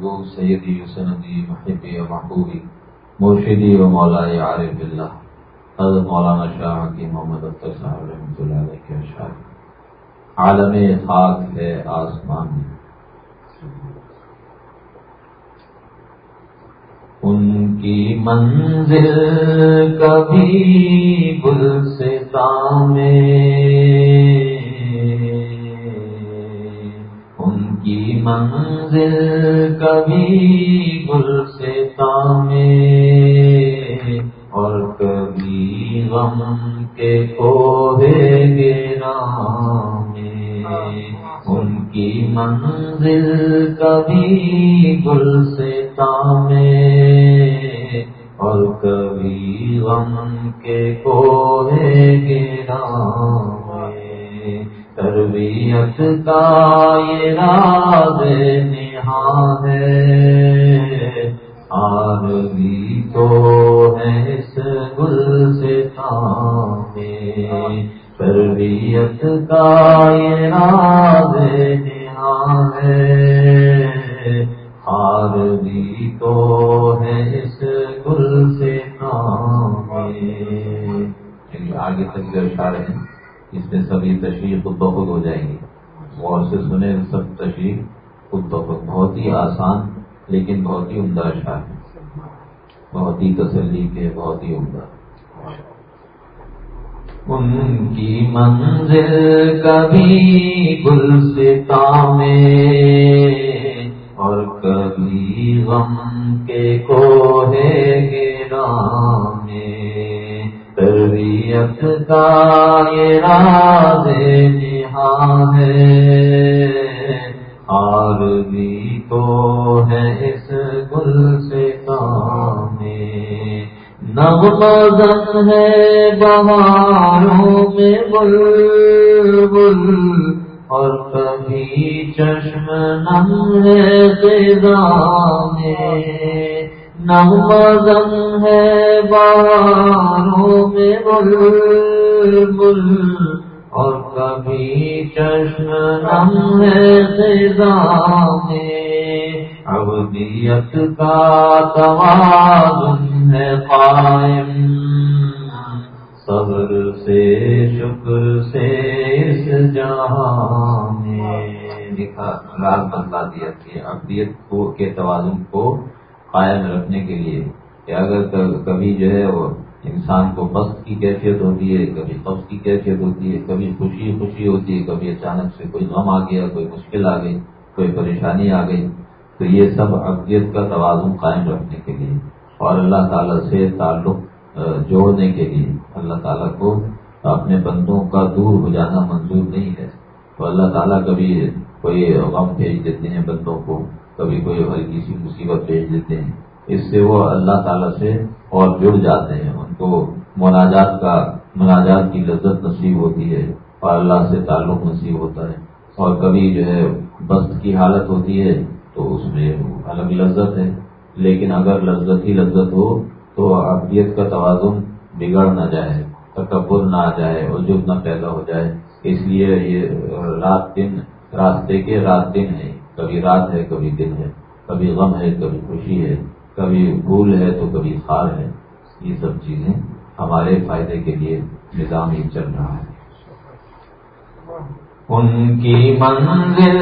محبوب سیدی سندی محبی و محبوبی، مرشدی و مولا عارف اللہ حضرت مولانا شاہ کی محمد اختر صاحب رحمۃ اللہ علیہ کے اشعار عالم خاک ہے آسمان۔ ان کی منزل کبھی گل سے میں کی منزل کبھی گل سے میں، اور کبھی غم کے کوہے گیرا میں۔ ان کی منزل کبھی گل سے میں، اور کبھی غم کے کوہے گرا میں تربیت کا یہ راز نہا ہے۔ آر تو ہے اس گل سے میں یعنی تربیت کا یہ راز نہا ہے۔ ہار تو ہے اس گل سے آگے تک جو اشارے ہیں۔ اس میں سبھی تشریح خود بخود ہو جائیں گی غور سے سنے سب تشریح خود بخود بہت ہی آسان، لیکن بہت ہی عمدہ اشار ہے۔ بہت ہی تسلی کے، بہت ہی عمدہ۔ ان کی منزل کبھی گل میں، اور کبھی غم کے کوہے گرا میں۔ تربیت کا یہ راز نہا ہے ہار بھی تو ہے اس گل سے کام نغمزن ہے بہاروں میں بل بل اور کبھی چشم نم ہے میں نغمزن ہے بہاروں میں بل بل اور کبھی چشم نم ہے میں ابدیت کا توازن ہے قائم۔ صبر سے، شکر سے اس جہاں میں۔ لکھا راز بتلا دیا کہ ابدیت کو کے توازن کو قائم رکھنے کے لیے کہ اگر کبھی جو ہے وہ انسان کو قصد کی کیفیت ہوتی ہے، کبھی قبض کی کیفیت ہوتی ہے، کبھی خوشی خوشی ہوتی ہے، کبھی اچانک سے کوئی غم آ گیا، کوئی مشکل آ گئی، کوئی پریشانی آ گئی، تو یہ سب ابدیت کا توازن قائم رکھنے کے لیے اور اللہ تعالیٰ سے تعلق جوڑنے کے لیے اللہ تعالیٰ کو اپنے بندوں کا دور ہو جانا منظور نہیں ہے۔ تو اللہ تعالیٰ کبھی کوئی غم بھیج دیتے ہیں بندوں کو کبھی کوئی ہلکی سی مصیبت بھیج دیتے ہیں۔ اس سے وہ اللہ تعالیٰ سے اور جڑ جاتے ہیں۔ ان کو مناجات کا مناجات کی لذت نصیب ہوتی ہے اور اللہ سے تعلق نصیب ہوتا ہے۔ اور کبھی جو ہے بست کی حالت ہوتی ہے تو اس میں الگ لذت ہے۔ لیکن اگر لذت ہی لذت ہو تو ابیت کا توازن بگڑ نہ جائے، تکبر نہ آ جائے اور جو نہ پیدا ہو جائے۔ اس لیے یہ رات دن راستے کے رات دن ہے کبھی رات ہے، کبھی دن ہے، کبھی غم ہے، کبھی خوشی ہے، کبھی پھول ہے تو کبھی خار ہے۔ یہ سب چیزیں ہمارے فائدے کے لیے نظام ہی چل رہا ہے۔ ان کی منزل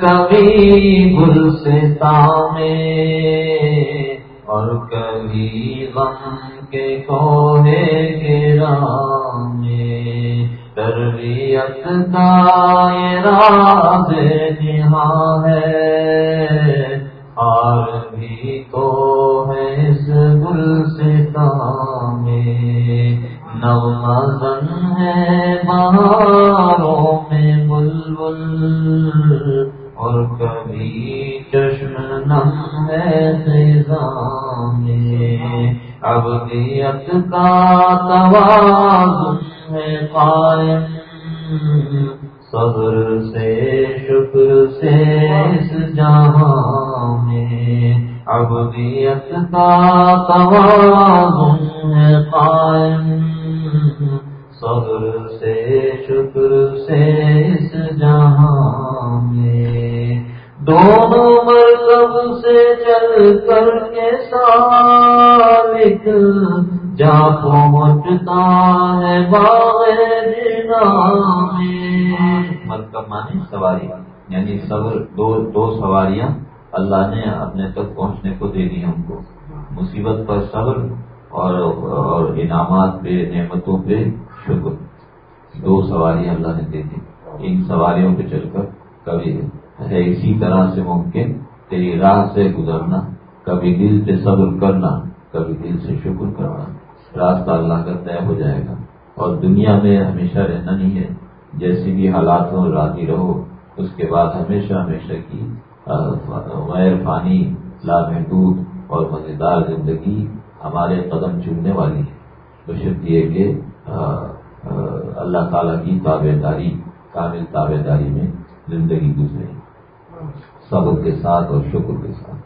کبھی گل سے میں اور کبھی غم کے کوہے گرا میں تربیت کا راز نہا ہے اور بھی تو ہے اس گل سے میں نوزن ہے بہاروں میں بلبل، اور کبھی چشم نم ہے میں۔ ابدیت کا توازن ہے قائم۔ صبر سے، شکر سے اس جہاں میں ابدیت کا توازن ہے قائم۔ صبر سے، شکر سے اس جہاں میں دونوں مرکب سے چل کر کے سالک جا پہنچتا ہے باغ جنا مانی سواری یعنی صبر، دو دو سواریاں اللہ نے اپنے تک پہنچنے کو دے دی ہم کو۔ مصیبت پر صبر اور اور انعامات پہ، نعمتوں پہ شکر۔ دو سواریاں اللہ نے دے دی۔ ان سواریوں پہ چل کر کبھی ہے اسی طرح سے ممکن تیری راہ سے گزرنا، کبھی دل سے صبر کرنا، کبھی دل سے شکر کرنا۔ راستہ اللہ کا طے ہو جائے گا۔ اور دنیا میں ہمیشہ رہنا نہیں ہے۔ جیسی بھی حالات ہو راضی رہو۔ اس کے بعد ہمیشہ ہمیشہ کی غیر فانی لامحدود اور مزیدار زندگی ہمارے قدم چننے والی ہے۔ تو شرط یہ کہ اللہ تعالیٰ کی تابے داری کامل تابے داری میں زندگی گزرے۔ صبر کے ساتھ اور شکر کے ساتھ۔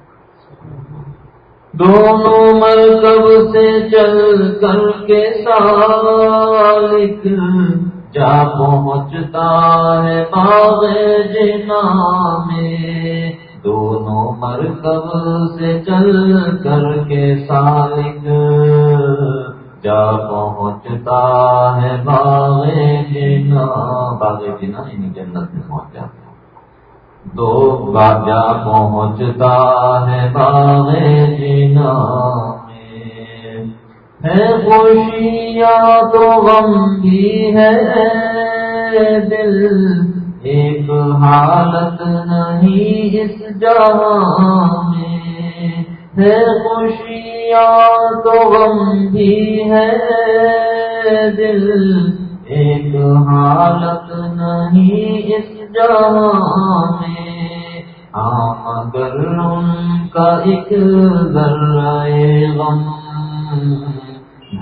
دونوں مرکب سے چل کر کے سالک جا پہنچتا ہے باغ جنا میں۔ دونوں مرکب سے چل کر کے سالک جا پہنچتا ہے باغ جنا۔ باغ جنا یعنی جنت میں پہنچ جاتا دو باجا پہنچتا ہے باغ جنا میں۔ ہے خوشیاں تو غم بھی ہے دل۔ ایک حالت نہیں اس جہاں میں۔ ہے خوشیاں تو غم بھی ہے دل۔ ایک حالت نہیں اس جہاں میں مگر ان کا ایک ذرائے غم،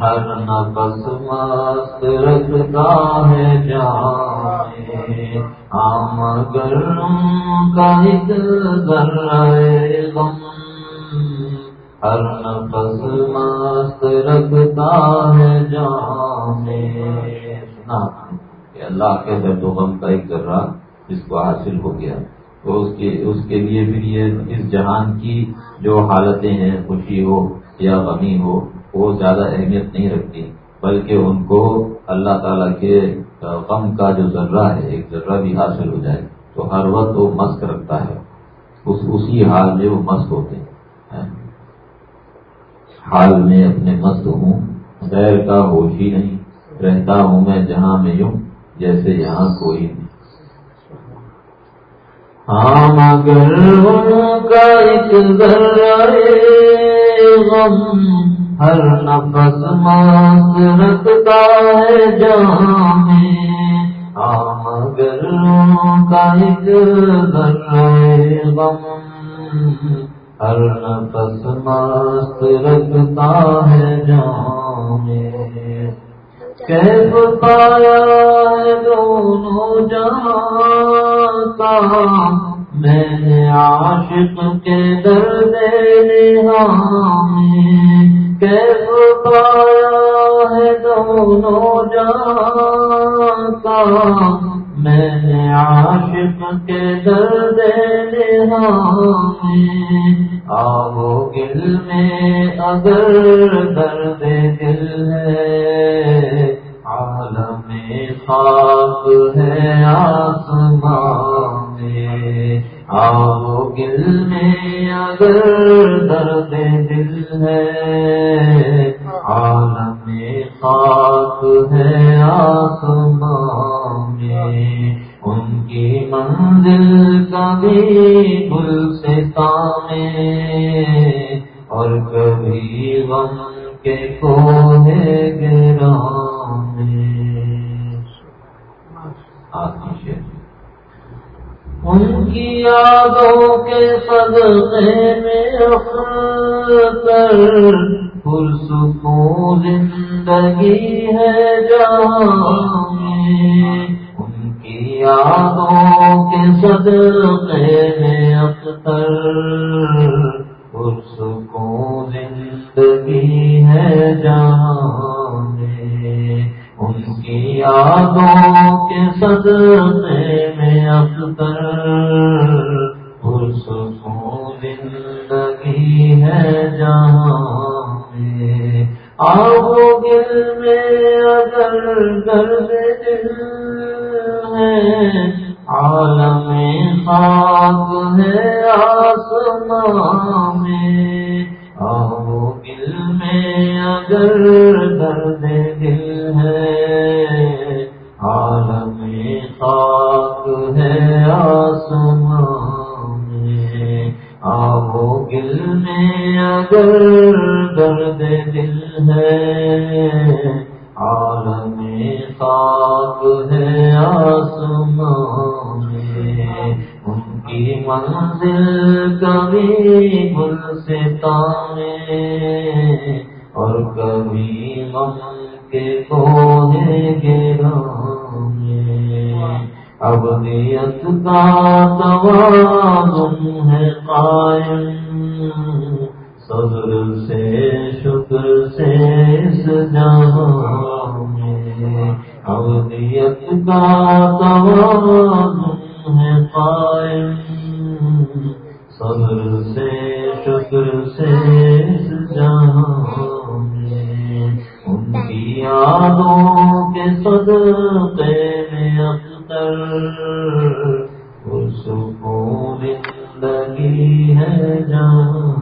ہر نفس مست رکھتا ہے جانے۔ مگر ان کا ایک ذرائے غم، ہر نفس مست رکھتا ہے جانے۔ اللہ کے درد و غم کا ایک ذرہ۔ جس کو حاصل ہو گیا۔ تو اس کے اس کے لیے بھی یہ اس جہان کی جو حالتیں ہیں، خوشی ہو یا غمی ہو، وہ زیادہ اہمیت نہیں رکھتی۔ بلکہ ان کو اللہ تعالیٰ کے غم کا جو ذرہ ہے، ایک ذرہ بھی حاصل ہو جائے۔ تو ہر وقت وہ مست رکھتا ہے۔ اس، اسی حال میں وہ مست ہوتے ہیں۔ حال میں اپنے مست ہوں۔ غیر کا ہوش ہی نہیں۔ رہتا ہوں میں جہاں میں یوں، جیسے یہاں کوئی نہیں ہاں مگر ان کا ایک غم، ہر نفس مست رکھتا ہے جہاں میں۔ ہاں مگر ان کا ایک غم، ہر نفس مست رکھتا ہے جہاں میں۔ کیف پایا ہے دونوں جہاں کا میں نے عاشق کے درد میں کیف پایا ہے دونوں جہاں کا میں نے عاشق کے درد میں آو گل میں اگر درد دل ہے۔ خاک ہے آسمان میں۔ آو گل میں اگر درد دل ہے، عالم خاک ہے آسمان میں۔ ان کی منزل کبھی گل سے تامے اور کبھی غم کے کونے گرام ان کی یادوں کے صدقے میں اختر پرسکون زندگی ہے جہاں میں۔ ان کی یادوں کے صدقے میں اختر پرسکون زندگی ہے جہاں میں۔ ان کی یادوں صدمے میں اختر زندگی ہے جہاں میں۔ آب میں اگر درد دل ہے، عالم خاک ہے آسمان میں۔ اور کبھی غم کے کونے گرا اب نیت کا توازن ہے قائم۔ صبر سے، شکر سے میں۔ اودیت کا توازن ہے قائم۔ صبر سے، شکر سے میں ان کی یادوں کے صدقے میں اختر سکون زندگی ہے جان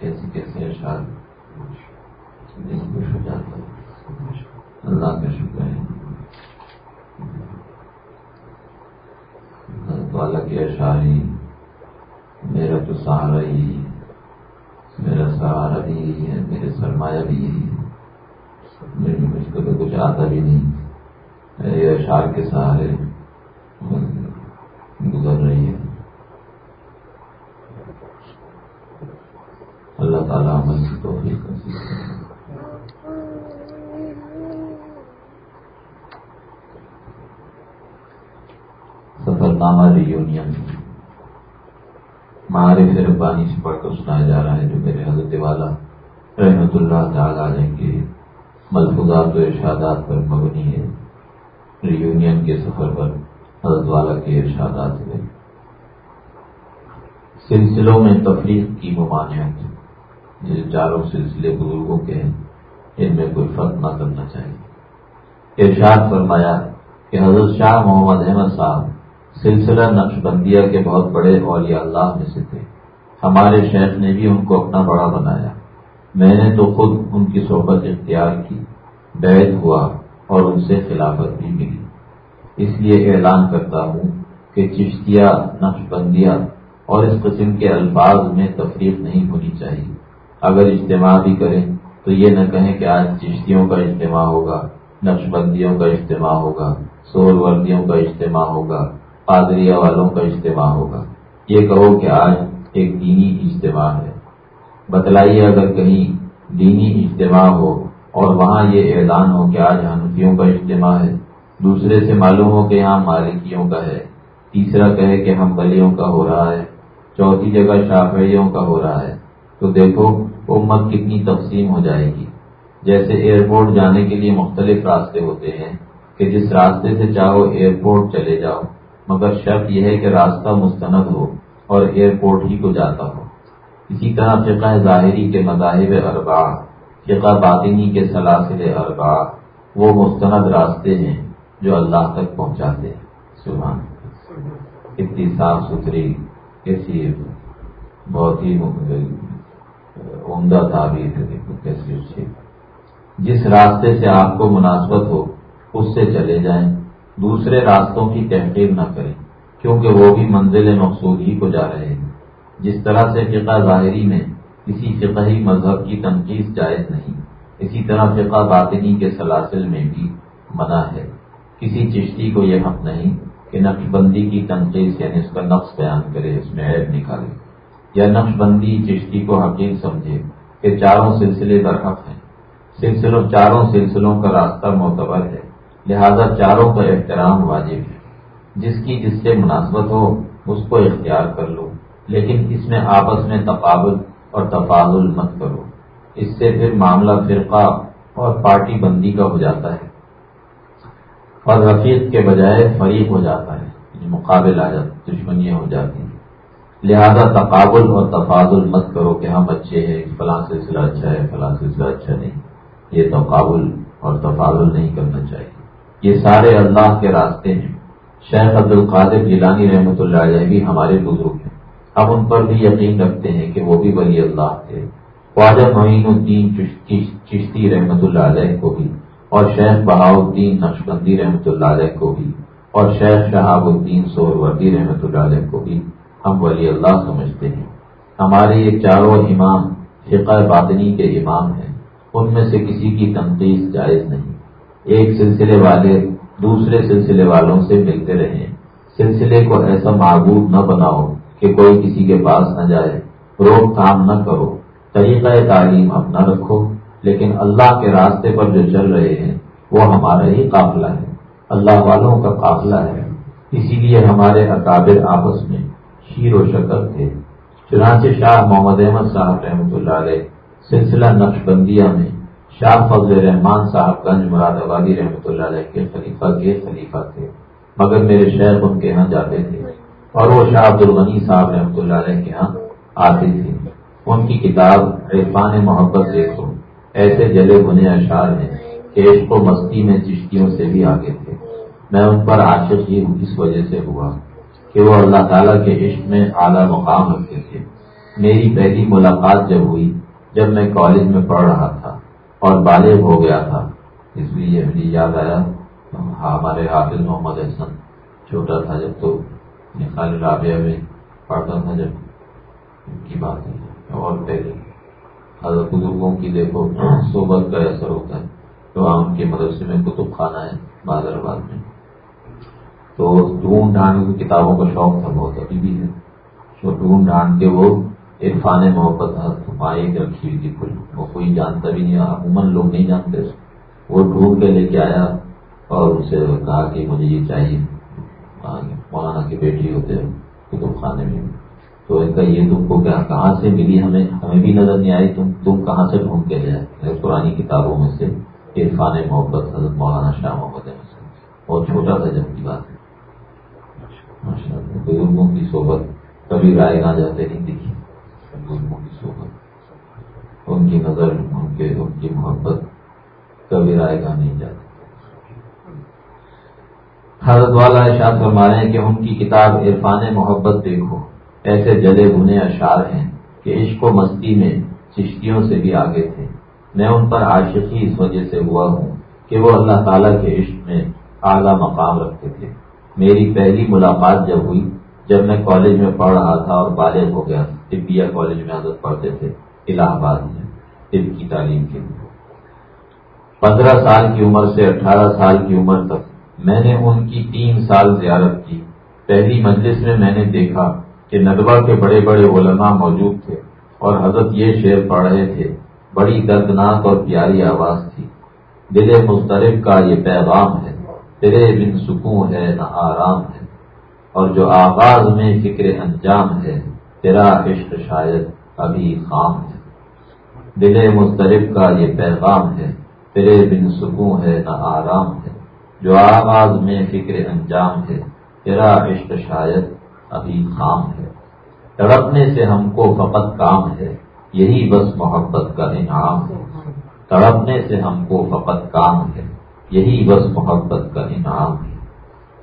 کیسے کیسے اشار خوش ہو جاتا اللہ کا شکر ہے والا کی اشاری میرا تو سہارا ہی میرا سہارا بھی یہی ہے میرے سرمایہ بھی یہی ہے مجھ کو تو کچھ آتا بھی نہیں میرے اشار کے سہارے گزر رہی ہے اللہ تعالیٰ عمل کی توفیق سفر نامہ ریونین جی۔ مہارے سے پڑھ کر سنایا جا رہا ہے جو میرے حضرت والا رحمت اللہ تعالیٰ علیہ کے ملفوظات و ارشادات پر مبنی ہے۔ ریونین کے سفر پر حضرت والا کے ارشادات ہوئے سلسلوں میں تفریح کی ممانعت یہ چاروں سلسلے بزرگوں کے ہیں، ان میں کوئی فرق نہ کرنا چاہیے۔ ارشاد فرمایا کہ حضرت شاہ محمد احمد صاحب سلسلہ نقش بندیہ کے بہت بڑے اولیاء اللہ میں سے تھے۔ ہمارے شیخ نے بھی ان کو اپنا بڑا بنایا۔ میں نے تو خود ان کی صحبت اختیار کی بیت ہوا اور ان سے خلافت بھی ملی۔ اس لیے اعلان کرتا ہوں کہ چشتیہ نقش بندیہ اور اس قسم کے الفاظ میں تفریح نہیں ہونی چاہیے۔ اگر اجتماع بھی کریں تو یہ نہ کہیں کہ آج چشتیوں کا اجتماع ہوگا نقش بندیوں کا اجتماع ہوگا سور وردیوں کا اجتماع ہوگا۔ پادریا والوں کا اجتماع ہوگا۔ یہ کہو کہ آج ایک دینی اجتماع ہے۔ بتلائیے اگر کہیں دینی اجتماع ہو اور وہاں یہ اعلان ہو کہ آج ہنفیوں کا اجتماع ہے، دوسرے سے معلوم ہو کہ یہاں مالکیوں کا ہے۔ تیسرا کہے کہ ہم بلیوں کا ہو رہا ہے۔ چوتھی جگہ شافعیوں کا ہو رہا ہے۔ تو دیکھو امت کتنی تقسیم ہو جائے گی۔ جیسے ایئرپورٹ جانے کے لیے مختلف راستے ہوتے ہیں کہ جس راستے سے چاہو ایئرپورٹ چلے جاؤ۔ مگر شرط یہ ہے کہ راستہ مستند ہو اور ایئرپورٹ ہی کو جاتا ہو۔ اسی طرح فقہ ظاہری کے مذاہب اربا فقہ باطنی کے سلاسل اربا وہ مستند راستے ہیں جو اللہ تک پہنچاتے ہیں۔ سبحان اتنی صاف ستھری، کیسی بہت ہی عمدہ تعبیر ہے۔ جس راستے سے آپ کو مناسبت ہو، اس سے چلے جائیں۔ دوسرے راستوں کی تحقیق نہ کریں، کیونکہ وہ بھی منزل مقصود ہی کو جا رہے ہیں۔ جس طرح سے فقہ ظاہری میں کسی فقہی مذہب کی تنقید جائز نہیں، اسی طرح فقہ باطنی کے سلاسل میں بھی منع ہے۔ کسی چشتی کو یہ حق نہیں کہ نقش بندی کی تنقید یعنی اس کا نقص بیان کرے، اس میں عیب نکالے۔ یا نقش بندی چشتی کو حقیق سمجھے کہ چاروں سلسلے برحق ہیں۔ سلسلوں چاروں سلسلوں کا راستہ معتبر ہے۔ لہذا چاروں کا احترام واجب ہے۔ جس کی جس سے مناسبت ہو، اس کو اختیار کر لو، لیکن اس میں آپس میں تقابل اور تفاضل مت کرو۔ اس سے پھر معاملہ فرقہ اور پارٹی بندی کا ہو جاتا ہے۔ اور رفیق کے بجائے فریق ہو جاتا ہے یعنی مقابل آ جاتا دشمنیاں ہو جاتی ہیں لہذا تقابل اور تفاضل مت کرو کہ ہم اچھے ہیں، فلاں سلسلہ اچھا ہے، فلاں سلسلہ اچھا نہیں۔ یہ تقابل اور تفاضل نہیں کرنا چاہیے۔ یہ سارے اللہ کے راستے ہیں۔ شیخ عبد القادر جیلانی رحمۃ اللہ علیہ بھی ہمارے بزرگ ہیں۔ ہم ان پر بھی یقین رکھتے ہیں کہ وہ بھی ولی اللہ تھے۔ خواجہ معین الدین چشتی رحمۃ اللہ علیہ کو بھی اور شیخ بہاؤدین نقشبندی رحمۃ اللہ علیہ کو بھی اور شیخ شہاب الدین سور وردی رحمۃ اللہ علیہ کو بھی ہم ولی اللہ سمجھتے ہیں۔ ہمارے یہ چاروں امام فقہ باطنی کے امام ہیں۔ ان میں سے کسی کی تنقید جائز نہیں۔ ایک سلسلے والے دوسرے سلسلے والوں سے ملتے رہیں۔ سلسلے کو ایسا معبود نہ بناؤ کہ کوئی کسی کے پاس نہ جائے۔ روک تھام نہ کرو۔ طریقہ تعلیم اب نہ رکھو، لیکن اللہ کے راستے پر جو چل رہے ہیں، وہ ہمارا ہی قافلہ ہے۔ اللہ والوں کا قافلہ ہے۔ اسی لیے ہمارے اکابر آپس میں شیر و شکر تھے۔ چنانچہ شاہ محمد احمد صاحب رحمۃ اللہ علیہ سلسلہ نقش بندیہ میں شاہ فضل رحمان صاحب گنج مراد آبادی رحمۃ اللہ علیہ کے خلیفہ کے خلیفہ تھے، مگر میرے شیخ ان کے یہاں جاتے تھے، اور وہ شاہ عبد الغنی صاحب رحمۃ اللہ علیہ کے یہاں آتے تھے۔ ان کی کتاب عرفان محبت دیکھو ایسے جلے بنے اشعار ہیں کہ عشق و مستی میں چشتیوں سے بھی آگے تھے۔ میں ان پر عاشق ہی اس وجہ سے ہوا کہ وہ اللہ تعالیٰ کے عشق میں اعلیٰ مقام رکھتے تھے۔ میری پہلی ملاقات جب ہوئی، جب میں کالج میں پڑھ رہا تھا۔ اور بالغ ہو گیا تھا۔ اس لیے مجھے یاد آیا۔ ہمارے حافظ محمد حسن چھوٹا تھا جب تو خالی رابعہ میں پڑھتا تھا جب ان کی بات ہے اور پہلے حضرت بزرگوں کی دیکھو، صحبت کا اثر ہوتا ہے۔ تو ان کے مدرسے میں کتب خانہ ہے بادر آباد میں۔ تو ڈھونڈ ڈھانڈ کی کتابوں کا شوق تھا بہت، ابھی بھی ہے۔ تو ڈھونڈ ڈھانڈ کے وہ عرفان محبت رکھی ہوئی تھی کل وہ کوئی جانتا بھی نہیں، عموماً لوگ نہیں جانتے۔ وہ ڈھونڈ کے لے کے آیا اور ان سے کہا کہ مجھے یہ چاہیے۔ مولانا کی بیٹی ہوتے کتب خانے میں۔ تو ان کا یہ تم کو کیا کہاں سے ملی ہمیں؟ ہمیں بھی نظر نہیں آئی، تم تم کہاں سے ڈھونڈ کے لے آئے پرانی کتابوں میں سے عرفان محبت، حضرت مولانا شاہ محمد بہت چھوٹا تھا جب کی بات ہے۔ بزرگوں کی صحبت، کبھی رائے نہ جاتے، نہیں دیکھی ان کی نظر، ان کے، ان کی محبت، کبھی رائے گاہ نہیں جاتی۔ حضرت والا اشاد فرما رہے ہیں کہ ان کی کتاب عرفان محبت دیکھو، ایسے جلے بنے اشعار ہیں کہ عشق و مستی میں چشتیوں سے بھی آگے تھے۔ میں ان پر عاشقی اس وجہ سے ہوا ہوں کہ وہ اللہ تعالیٰ کے عشق میں اعلیٰ مقام رکھتے تھے۔ میری پہلی ملاقات جب ہوئی، جب میں کالج میں پڑھ رہا تھا اور بالغ ہو گیا، طبیہ کالج میں حضرت پڑھتے تھے، الہ آباد میں۔ طب کی تعلیم کے لیے۔ پندرہ سال کی عمر سے اٹھارہ سال کی عمر تک میں نے ان کی تین سال زیارت کی۔ پہلی مجلس میں میں نے دیکھا کہ ندوہ کے بڑے بڑے علماء موجود تھے اور حضرت یہ شعر پڑھ رہے تھے۔ بڑی دردناک اور پیاری آواز تھی۔ دل مسترف کا یہ پیغام ہے، تیرے بن سکون ہے، نہ آرام ہے۔ اور جو آغاز میں فکر انجام ہے، تیرا عشق شاید ابھی خام ہے۔ دل مسترف کا یہ پیغام ہے، تیرے بن سکون ہے، نہ آرام ہے۔ جو آغاز میں فکر انجام ہے، تیرا عشق شاید ابھی خام ہے۔ تڑپنے سے ہم کو فقط کام ہے، یہی بس محبت کا انعام ہے۔ تڑپنے سے ہم کو فقط کام ہے، یہی بس محبت کا انعام ہے۔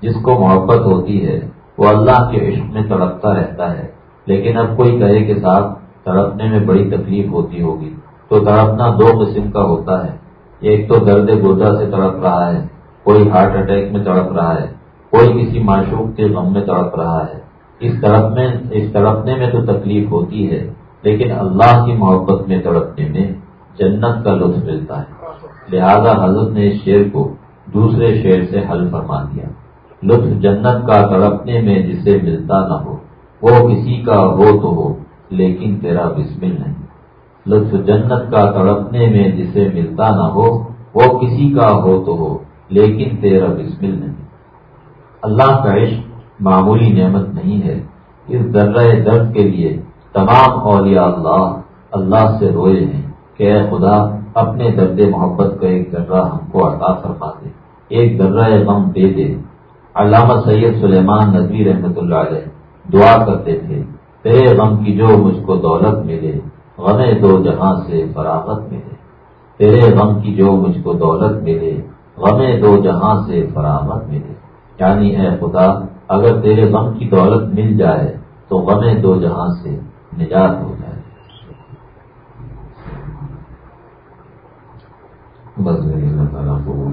جس کو محبت ہوتی ہے، وہ اللہ کے عشق میں تڑپتا رہتا ہے۔ لیکن اب کوئی کہے کہ صاحب، تڑپنے میں بڑی تکلیف ہوتی ہوگی۔ تو تڑپنا دو قسم کا ہوتا ہے۔ ایک تو درد گردہ سے تڑپ رہا ہے، کوئی ہارٹ اٹیک میں تڑپ رہا ہے، کوئی کسی معشوق کے غم میں تڑپ رہا ہے۔ اس طرف میں، اس تڑپنے میں تو تکلیف ہوتی ہے، لیکن اللہ کی محبت میں تڑپنے میں جنت کا لطف ملتا ہے۔ لہذا حضرت نے اس شعر کو دوسرے شعر سے حل فرما دیا۔ لطف جنت کا تڑپنے میں جسے ملتا نہ ہو، وہ کسی کا ہو تو ہو، لیکن تیرا بسمل نہیں لطف جنت کا تڑپنے میں جسے ملتا نہ ہو، وہ کسی کا ہو تو ہو، لیکن تیرا بسمل نہیں۔ اللہ کا عشق معمولی نعمت نہیں ہے۔ اس ذرہ درد کے لیے تمام اولیاء اللہ اللہ سے روئے ہیں کہ اے خدا، اپنے درد محبت کا ایک درہ ہم کو عطا فرما دے۔ ایک درہ غم دے دے۔ علامہ سید سلیمان ندوی رحمۃ اللہ علیہ دعا کرتے تھے، تیرے غم کی جو مجھ کو دولت ملے غم دو جہاں سے فراغت ملے۔ تیرے غم کی جو مجھ کو دولت ملے غم دو جہاں سے فراغت ملے۔ یعنی اے خدا، اگر تیرے غم کی دولت مل جائے، تو غم دو جہاں سے نجات ہو جائے۔ بس اللہ تعالیٰ کو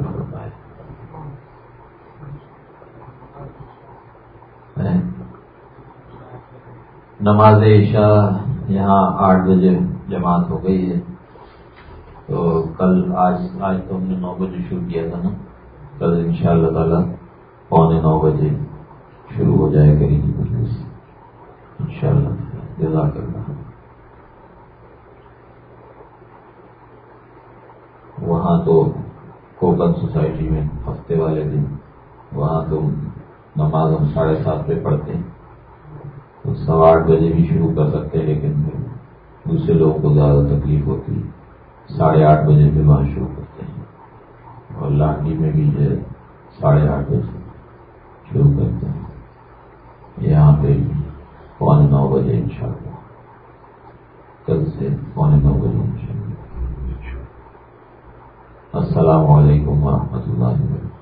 نماز عشاء یہاں آٹھ بجے جماعت ہو گئی ہے۔ تو کل آج آج تو ہم نے نو بجے شروع کیا تھا نا۔ کل ان شاء اللہ تعالیٰ پونے نو بجے شروع ہو جائے گی ان شاء اللہ جزاک اللہ وہاں تو کوکن سوسائٹی میں ہفتے والے دن، وہاں تو نماز ہم ساڑھے سات پہ پڑھتے ہیں۔ سوا آٹھ بجے بھی شروع کر سکتے ہیں، لیکن دوسرے لوگوں کو زیادہ تکلیف ہوتی ہے ساڑھے آٹھ بجے بھی وہاں شروع کرتے ہیں۔ اور لاٹھی میں بھی جو ہے، ساڑھے آٹھ بجے شروع کرتے ہیں۔ یہاں پہ پونے نو بجے ان شاء اللہ کل سے پونے نو بجے ان شاء اللہ السلام علیکم ورحمۃ اللہ وبرکاتہ۔